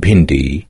Bhindi